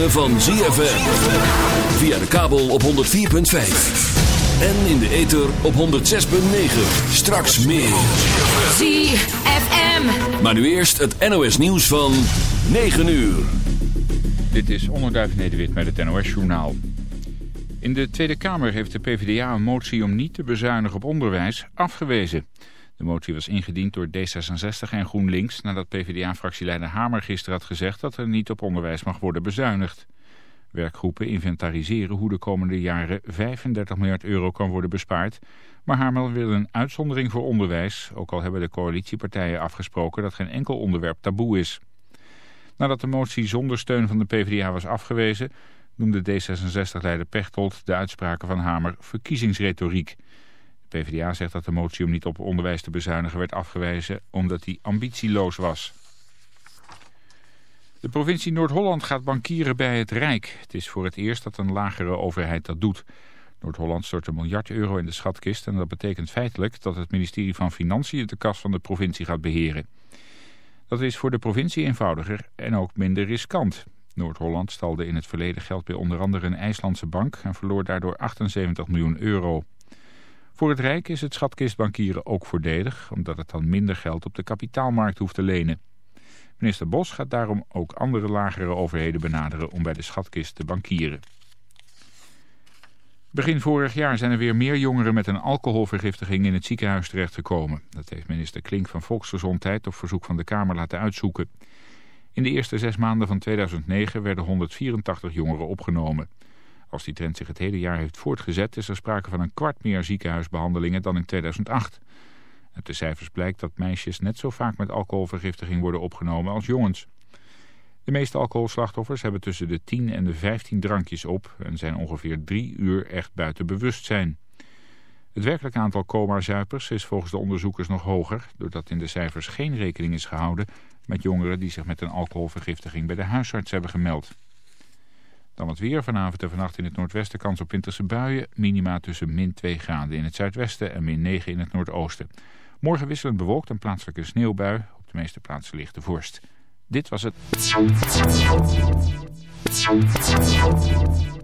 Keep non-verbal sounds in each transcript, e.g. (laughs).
ritme van ZFM. Via de kabel op 104.5. En in de ether op 106.9. Straks meer. ZFM. Maar nu eerst het NOS nieuws van 9 uur. Dit is Onderduif Nederwit met het NOS journaal. In de Tweede Kamer heeft de PvdA een motie om niet te bezuinigen op onderwijs afgewezen. De motie was ingediend door D66 en GroenLinks nadat PvdA-fractieleider Hamer gisteren had gezegd dat er niet op onderwijs mag worden bezuinigd. Werkgroepen inventariseren hoe de komende jaren 35 miljard euro kan worden bespaard. Maar Hamer wil een uitzondering voor onderwijs, ook al hebben de coalitiepartijen afgesproken dat geen enkel onderwerp taboe is. Nadat de motie zonder steun van de PvdA was afgewezen, noemde D66-leider Pechtold de uitspraken van Hamer verkiezingsretoriek. PvdA zegt dat de motie om niet op onderwijs te bezuinigen werd afgewezen omdat die ambitieloos was. De provincie Noord-Holland gaat bankieren bij het Rijk. Het is voor het eerst dat een lagere overheid dat doet. Noord-Holland stort een miljard euro in de schatkist en dat betekent feitelijk dat het ministerie van Financiën de kas van de provincie gaat beheren. Dat is voor de provincie eenvoudiger en ook minder riskant. Noord-Holland stalde in het verleden geld bij onder andere een IJslandse bank en verloor daardoor 78 miljoen euro. Voor het Rijk is het schatkistbankieren ook voordelig, omdat het dan minder geld op de kapitaalmarkt hoeft te lenen. Minister Bos gaat daarom ook andere lagere overheden benaderen om bij de schatkist te bankieren. Begin vorig jaar zijn er weer meer jongeren met een alcoholvergiftiging in het ziekenhuis terechtgekomen. Dat heeft minister Klink van Volksgezondheid op verzoek van de Kamer laten uitzoeken. In de eerste zes maanden van 2009 werden 184 jongeren opgenomen. Als die trend zich het hele jaar heeft voortgezet... is er sprake van een kwart meer ziekenhuisbehandelingen dan in 2008. Uit de cijfers blijkt dat meisjes net zo vaak met alcoholvergiftiging worden opgenomen als jongens. De meeste alcoholslachtoffers hebben tussen de 10 en de 15 drankjes op... en zijn ongeveer drie uur echt buiten bewustzijn. Het werkelijk aantal coma-zuipers is volgens de onderzoekers nog hoger... doordat in de cijfers geen rekening is gehouden met jongeren die zich met een alcoholvergiftiging bij de huisarts hebben gemeld. Dan het weer. Vanavond en vannacht in het noordwesten kans op winterse buien. Minima tussen min 2 graden in het zuidwesten en min 9 in het noordoosten. Morgen wisselend bewolkt en plaatselijke sneeuwbui. Op de meeste plaatsen ligt de vorst. Dit was het.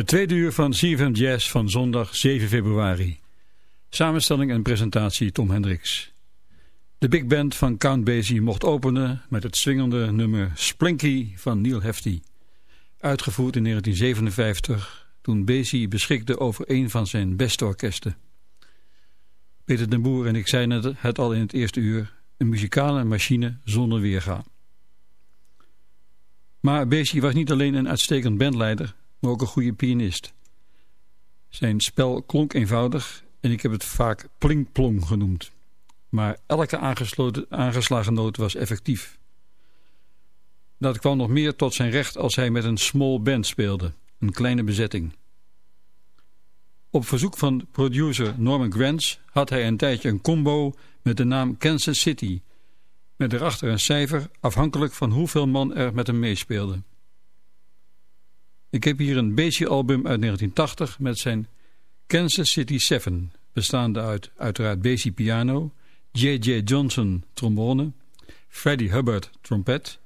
Het tweede uur van CFM Jazz van zondag 7 februari. Samenstelling en presentatie Tom Hendricks. De big band van Count Basie mocht openen met het swingende nummer Splinky van Neil Hefti. Uitgevoerd in 1957 toen Basie beschikte over een van zijn beste orkesten. Peter den Boer en ik zeiden het al in het eerste uur, een muzikale machine zonder weerga. Maar Basie was niet alleen een uitstekend bandleider, maar ook een goede pianist. Zijn spel klonk eenvoudig en ik heb het vaak pling-plong genoemd. Maar elke aangeslagen noot was effectief. Dat kwam nog meer tot zijn recht als hij met een small band speelde, een kleine bezetting. Op verzoek van producer Norman Granz had hij een tijdje een combo met de naam Kansas City, met erachter een cijfer afhankelijk van hoeveel man er met hem meespeelde. Ik heb hier een Basie-album uit 1980 met zijn Kansas City 7, bestaande uit uiteraard Basie piano, J.J. Johnson trombone, Freddie Hubbard trompet,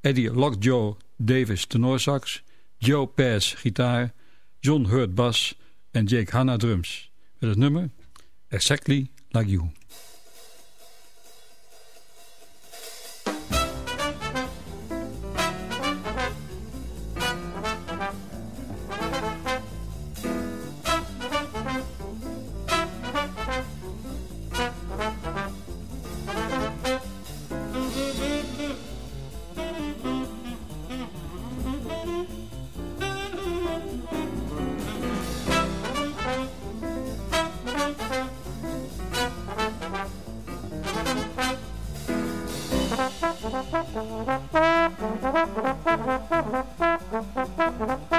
Eddie Lockjaw Davis tenorsax, Joe Pass gitaar, John Hurt bas en Jake Hanna drums. Met het nummer Exactly Like you. Thank you.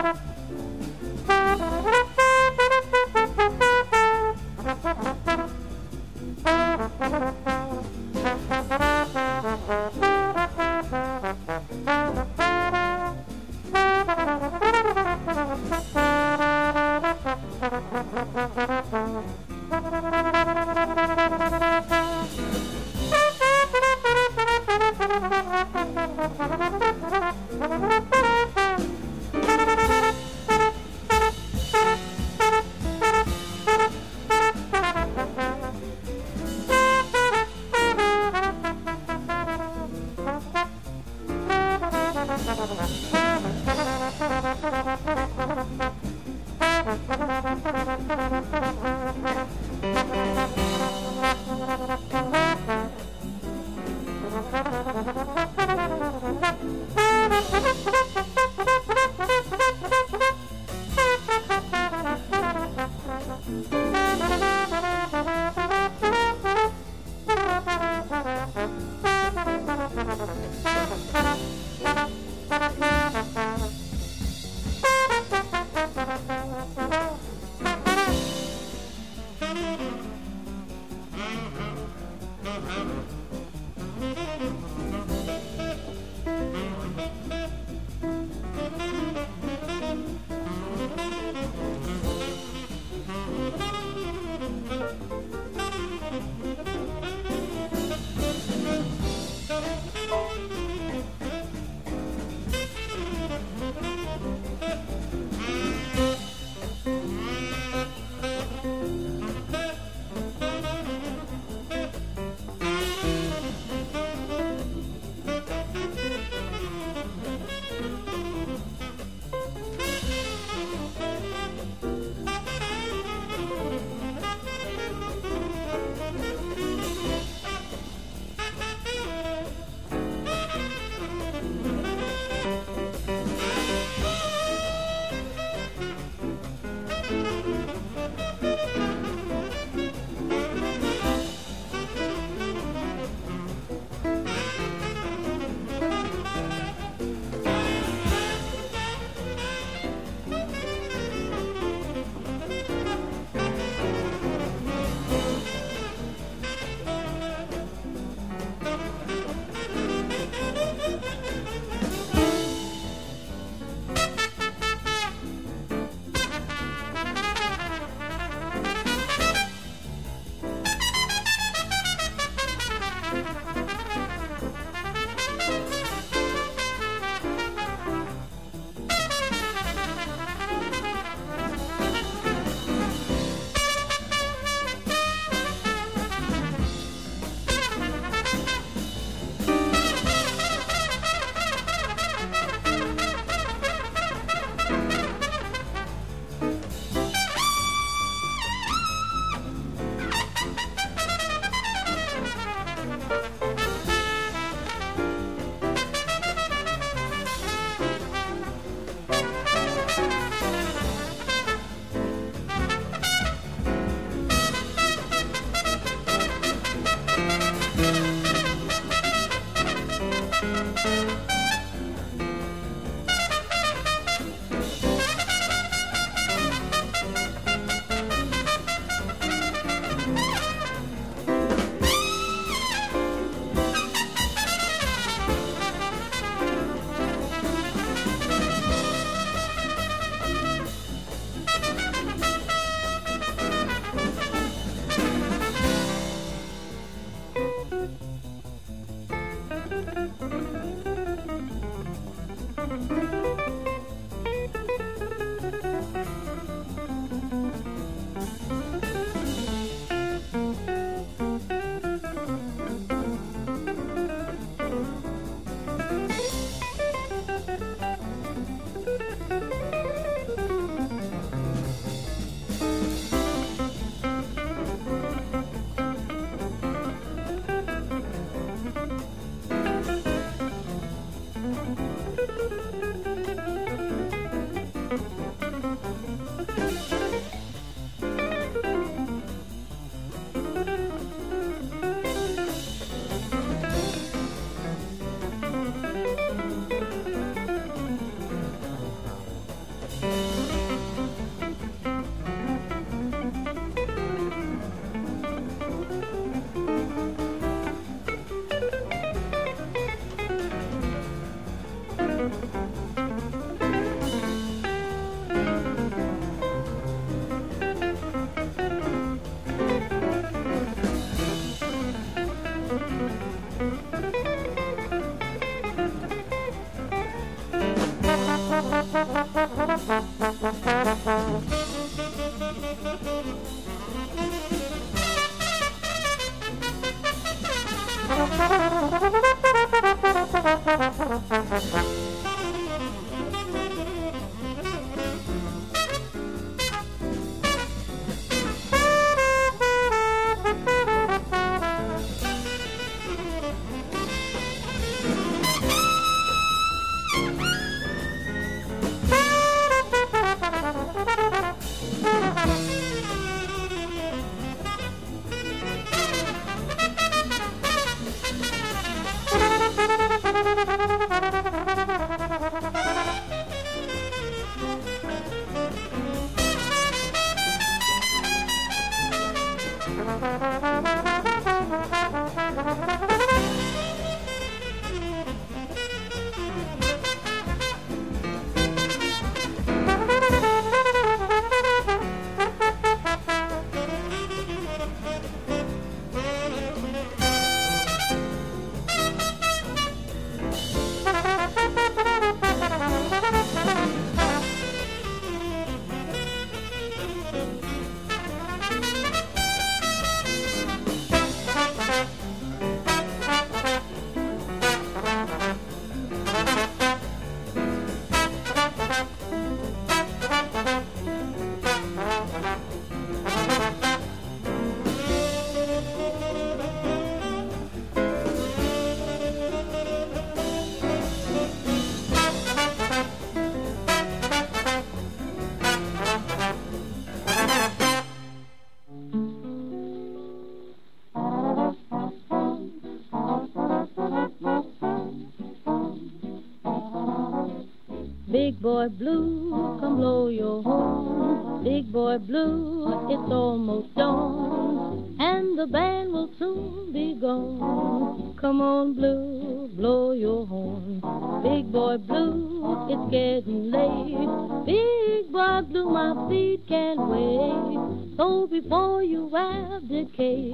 Boy blue, come blow your horn. Big boy blue, it's almost dawn, and the band will soon be gone. Come on, blue, blow your horn. Big boy blue, it's getting late. Big boy blue, my feet can't wait. So before you abdicate,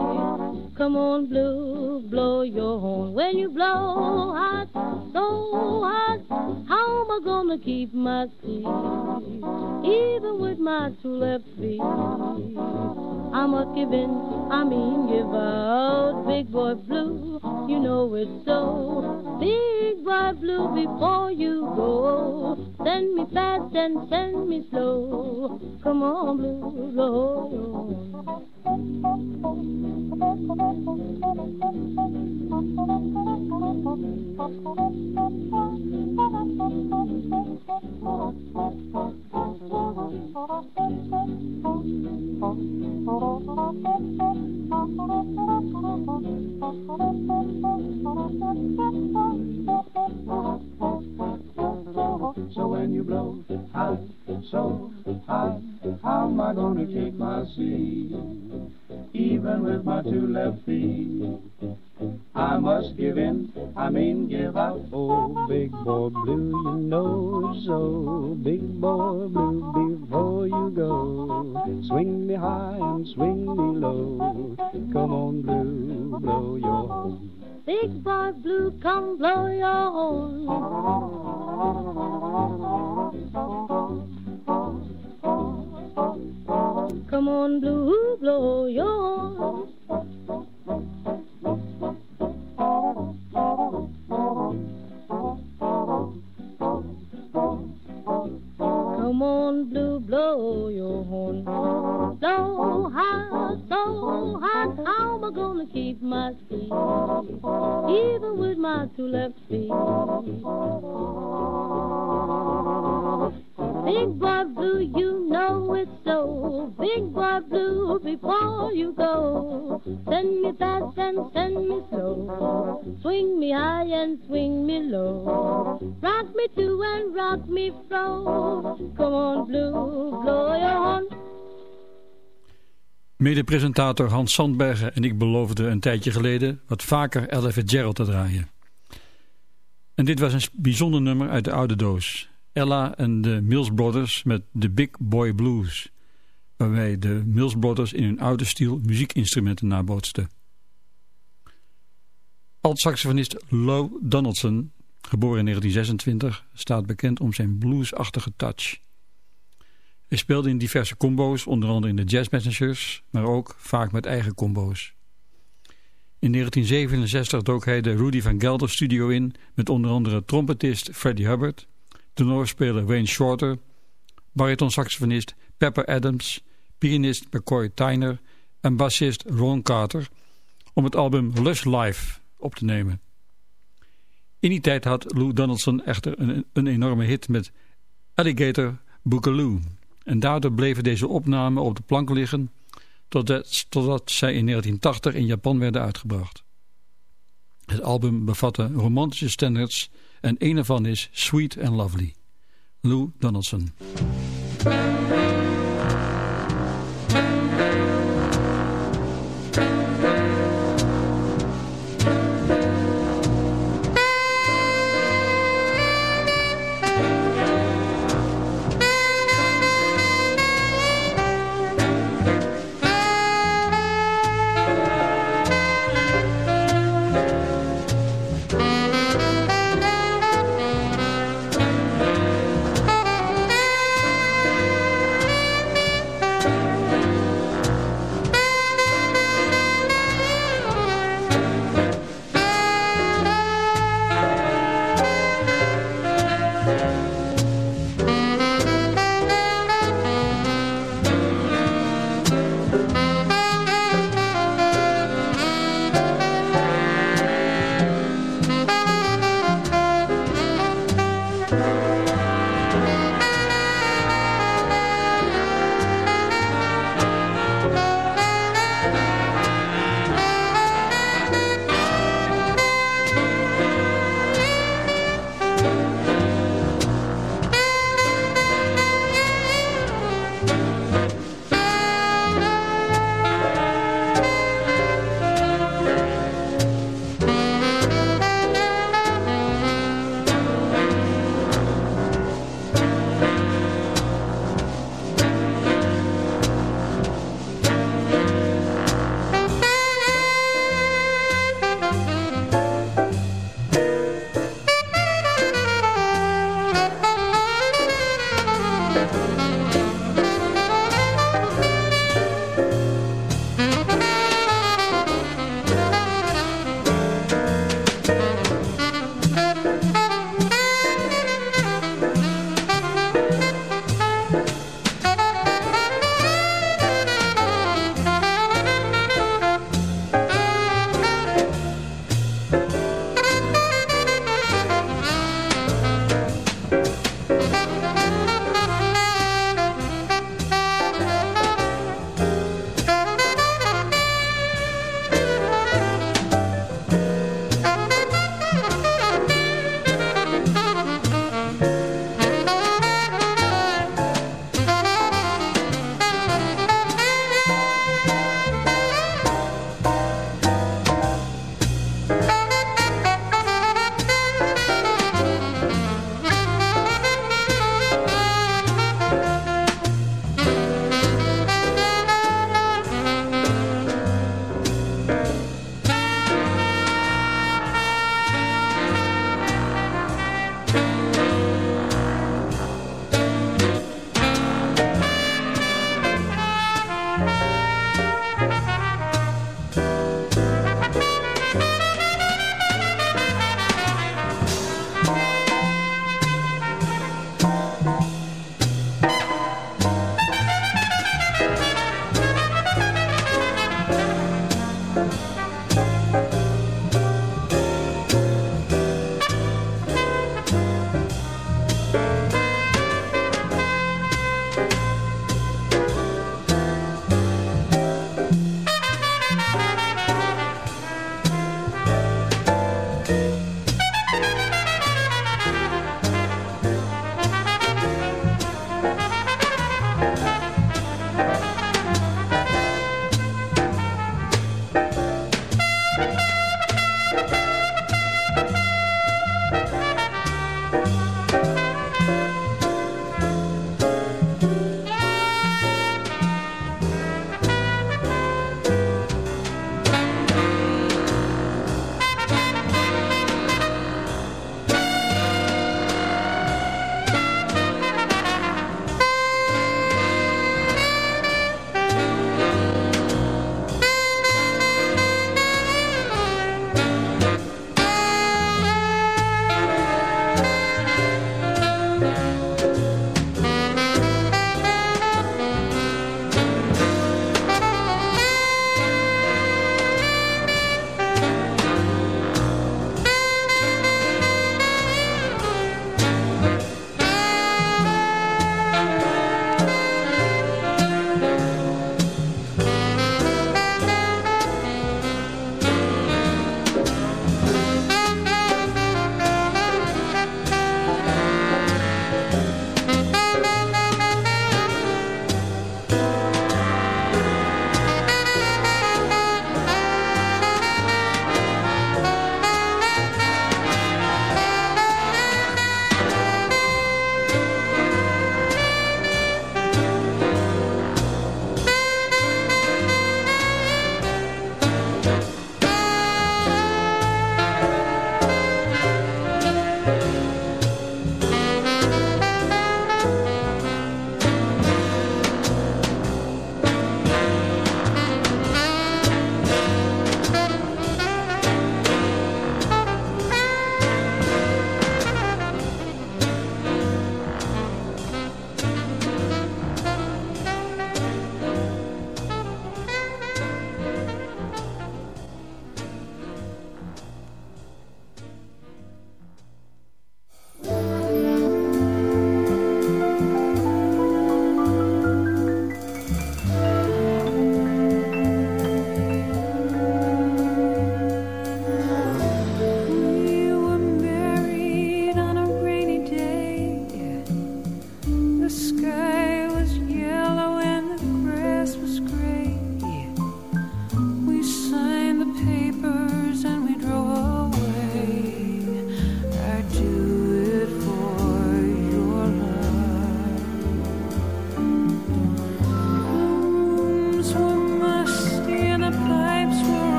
come on, blue, blow your horn. When you blow hot, so hot, how am I gonna keep my seat? Even with my two left feet, I must give in, I mean give out. Big boy blue, you know it's so. Big boy blue, before you go, send me fast and send me slow. Come on, blue, blow Thank you so when you blow so high, how am I gonna keep my seat? Even with my two left feet, I must give in, I mean give out. Oh, big boy blue, you know so. Big boy blue, before you go, swing me high and swing me low. Come on, blue, blow your horn. Big boy blue, come blow your horn. (laughs) Blue, blow your Mede-presentator Hans Sandbergen en ik beloofden een tijdje geleden wat vaker Ella Fitzgerald te draaien. En dit was een bijzonder nummer uit de oude doos. Ella en de Mills Brothers met The Big Boy Blues. Waarbij de Mills Brothers in hun oude stijl muziekinstrumenten nabootsten. Alt-saxofonist Lou Donaldson, geboren in 1926, staat bekend om zijn bluesachtige touch. Hij speelde in diverse combo's, onder andere in de Jazz Messengers, maar ook vaak met eigen combo's. In 1967 dook hij de Rudy van Gelder studio in met onder andere trompetist Freddie Hubbard, tenorspeler Wayne Shorter, baritonsaxofonist Pepper Adams, pianist McCoy Tyner en bassist Ron Carter om het album Lush Live op te nemen. In die tijd had Lou Donaldson echter een, een enorme hit met Alligator Boogaloo. En daardoor bleven deze opnamen op de plank liggen totdat, zij in 1980 in Japan werden uitgebracht. Het album bevatte romantische standards en een ervan is Sweet and Lovely. Lou Donaldson.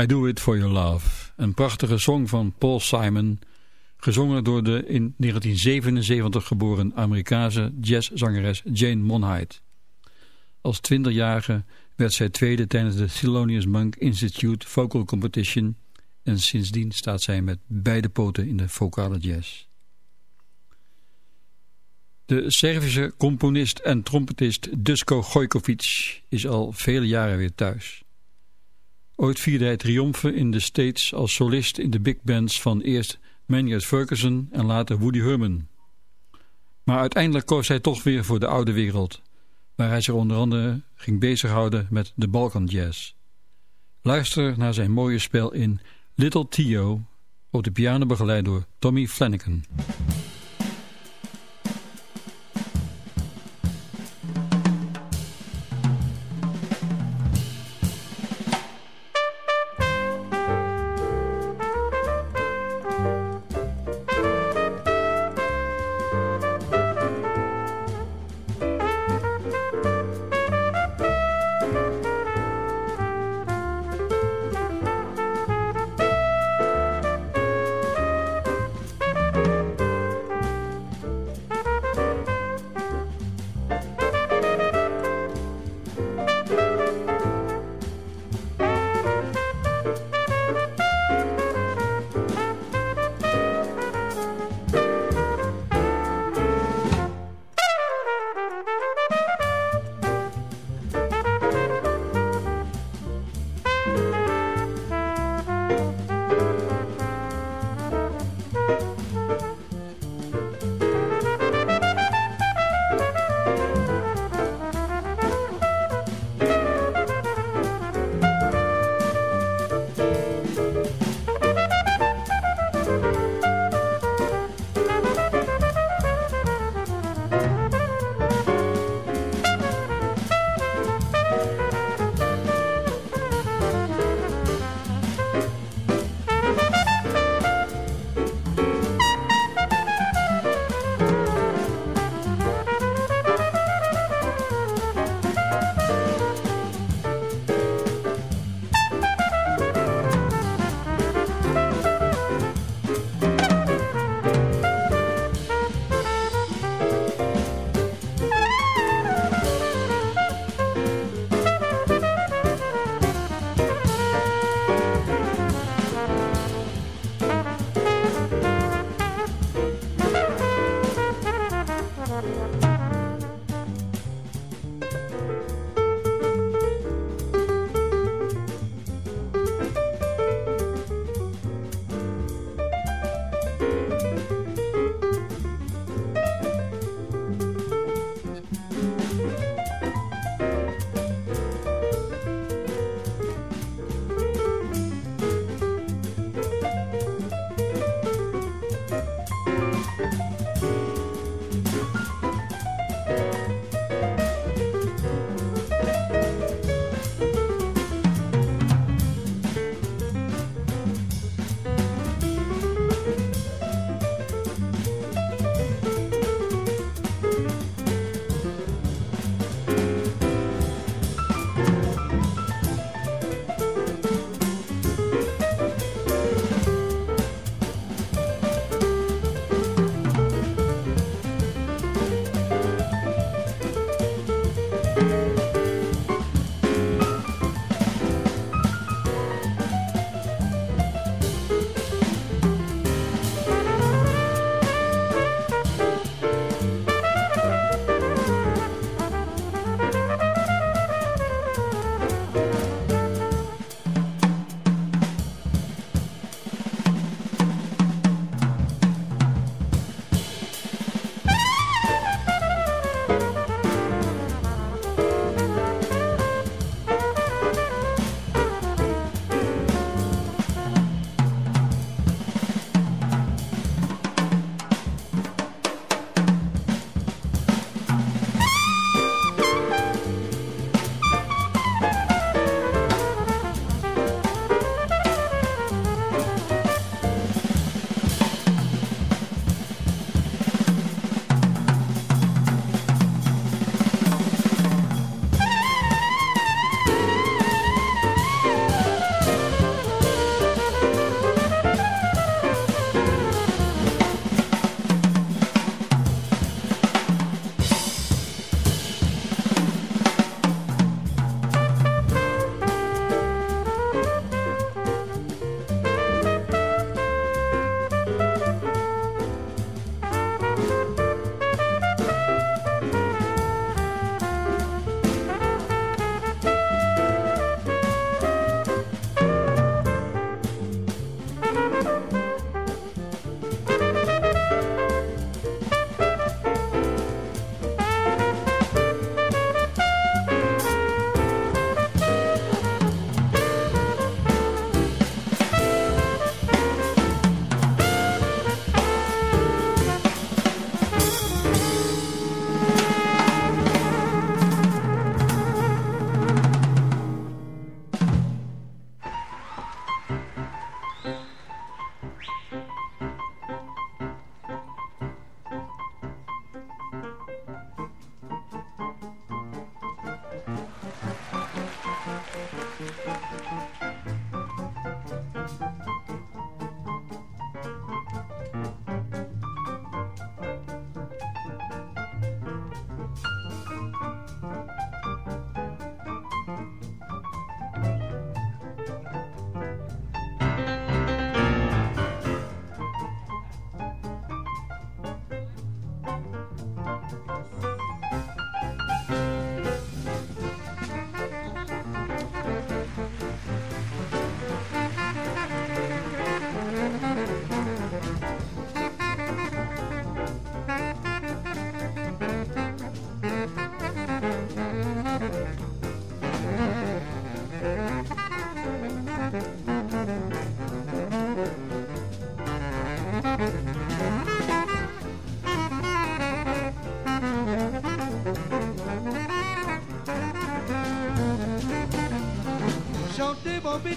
I Do It For Your Love. Een prachtige song van Paul Simon, gezongen door de in 1977 geboren Amerikaanse jazzzangeres Jane Monheit. Als twintigjarige werd zij tweede tijdens de Thelonious Monk Institute Vocal Competition en sindsdien staat zij met beide poten in de vocale jazz. De Servische componist en trompetist Dusko Gojkovic is al vele jaren weer thuis. Ooit vierde hij triomfen in de States als solist in de big bands van eerst Maynard Ferguson en later Woody Herman. Maar uiteindelijk koos hij toch weer voor de oude wereld, waar hij zich onder andere ging bezighouden met de Balkan Jazz. Luister naar zijn mooie spel in Little Tio, op de piano begeleid door Tommy Flanagan.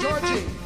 Georgie.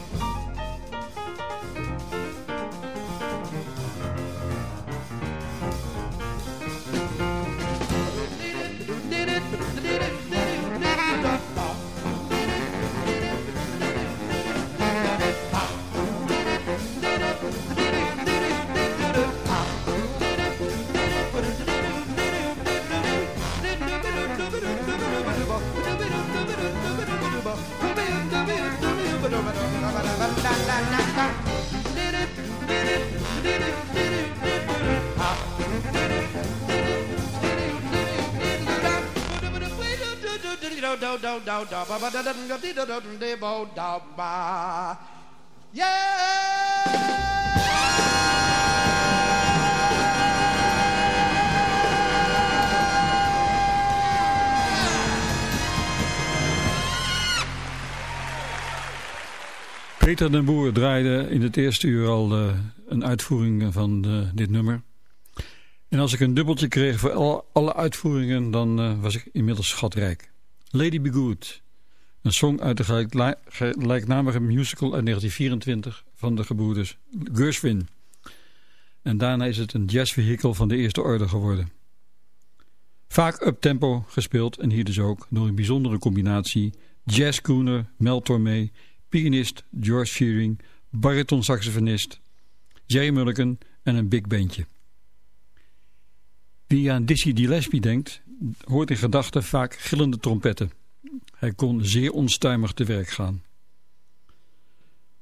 Yeah! Peter den Boer draaide in het eerste uur al uh, een uitvoering van uh, dit nummer. En als ik een dubbeltje kreeg voor alle, uitvoeringen, dan uh, was ik inmiddels schatrijk. Lady Be Good, een song uit de gelijknamige musical uit 1924 van de gebroeders Gershwin. En daarna is het een jazzvehikel van de eerste orde geworden. Vaak up-tempo gespeeld en hier dus ook door een bijzondere combinatie jazzcooner Mel Tormé, pianist George Shearing, bariton-saxofonist Jerry Mulligan en een big bandje. Wie aan Dizzy Gillespie denkt, hoort in gedachten vaak gillende trompetten. Hij kon zeer onstuimig te werk gaan.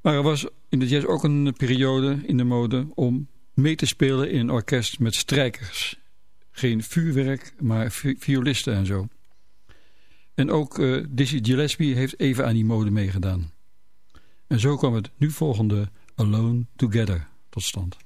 Maar er was in de jazz ook een periode in de mode om mee te spelen in een orkest met strijkers. Geen vuurwerk, maar violisten en zo. En ook uh, Dizzy Gillespie heeft even aan die mode meegedaan. En zo kwam het nu volgende Alone Together tot stand.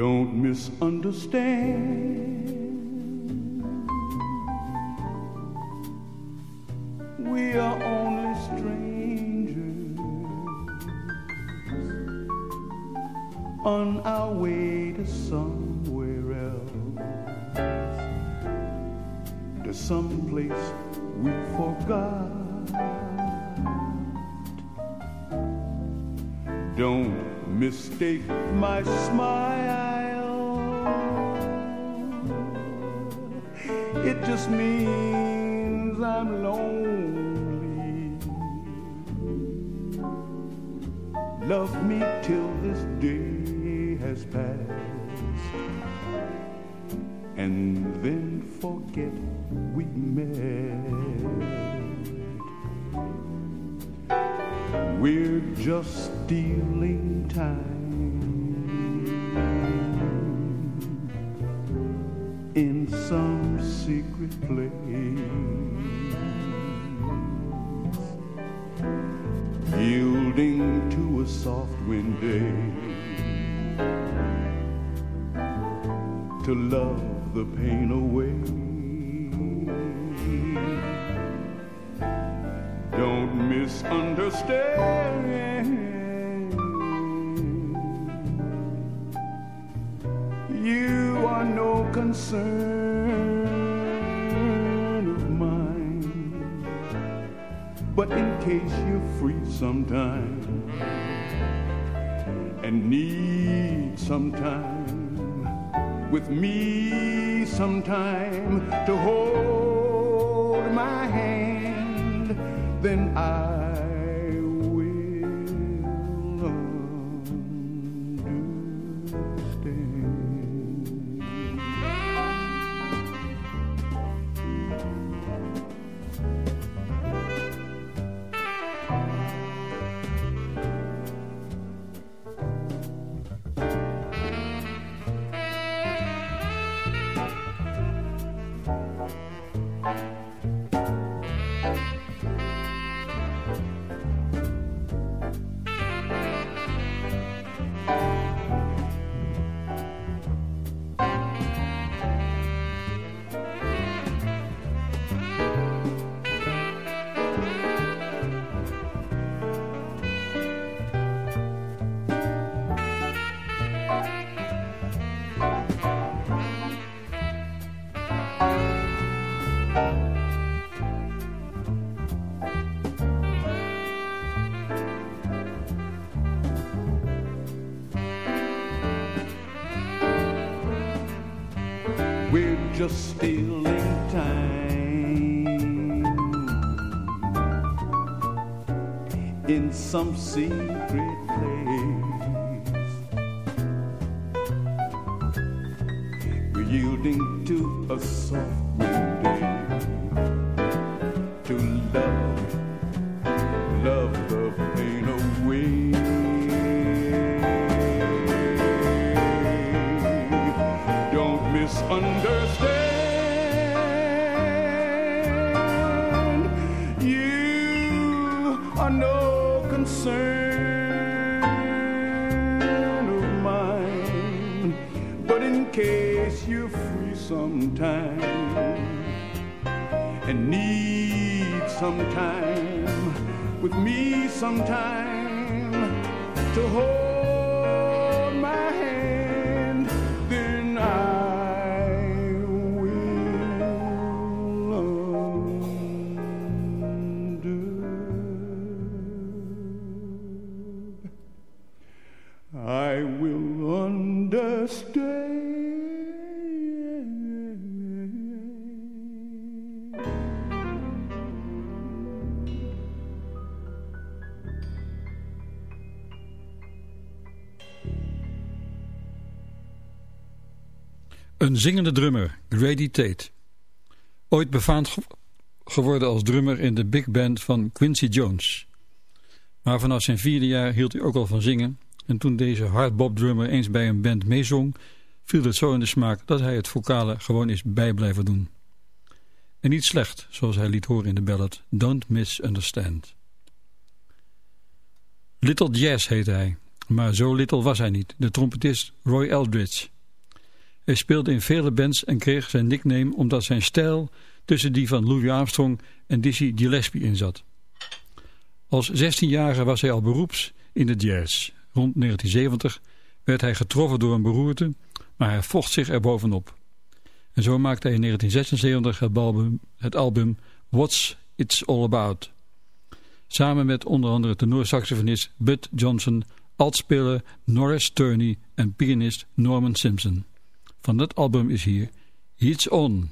Don't misunderstand. We are only strangers on our way to somewhere else, to some place we forgot. Don't mistake my smile. just me. You are no concern of mine. But in case you're free sometime and need some time with me sometime to hold my hand then I some secret place. Yielding to a soft wind to love, love the pain away. Don't misunderstand. You are no concern of mine. But in case you're free sometime and need some time with me sometime to hold zingende drummer, Grady Tate. Ooit befaamd ge- geworden als drummer in de big band van Quincy Jones. Maar vanaf zijn vierde jaar hield hij ook al van zingen. En toen deze hardbop drummer eens bij een band meezong, viel het zo in de smaak dat hij het vocale gewoon is bij blijven doen. En niet slecht, zoals hij liet horen in de ballad Don't Misunderstand. Little Jazz heette hij, maar zo little was hij niet, de trompetist Roy Eldridge. Hij speelde in vele bands en kreeg zijn nickname omdat zijn stijl tussen die van Louis Armstrong en Dizzy Gillespie inzat. Als 16-jarige was hij al beroeps in de jazz. Rond 1970 werd hij getroffen door een beroerte, maar hij vocht zich er bovenop. En zo maakte hij in 1976 het album, What's It's All About. Samen met onder andere tenorsaxofonist Bud Johnson, altspeler Norris Turney en pianist Norman Simpson. Van dat album is hier It's On.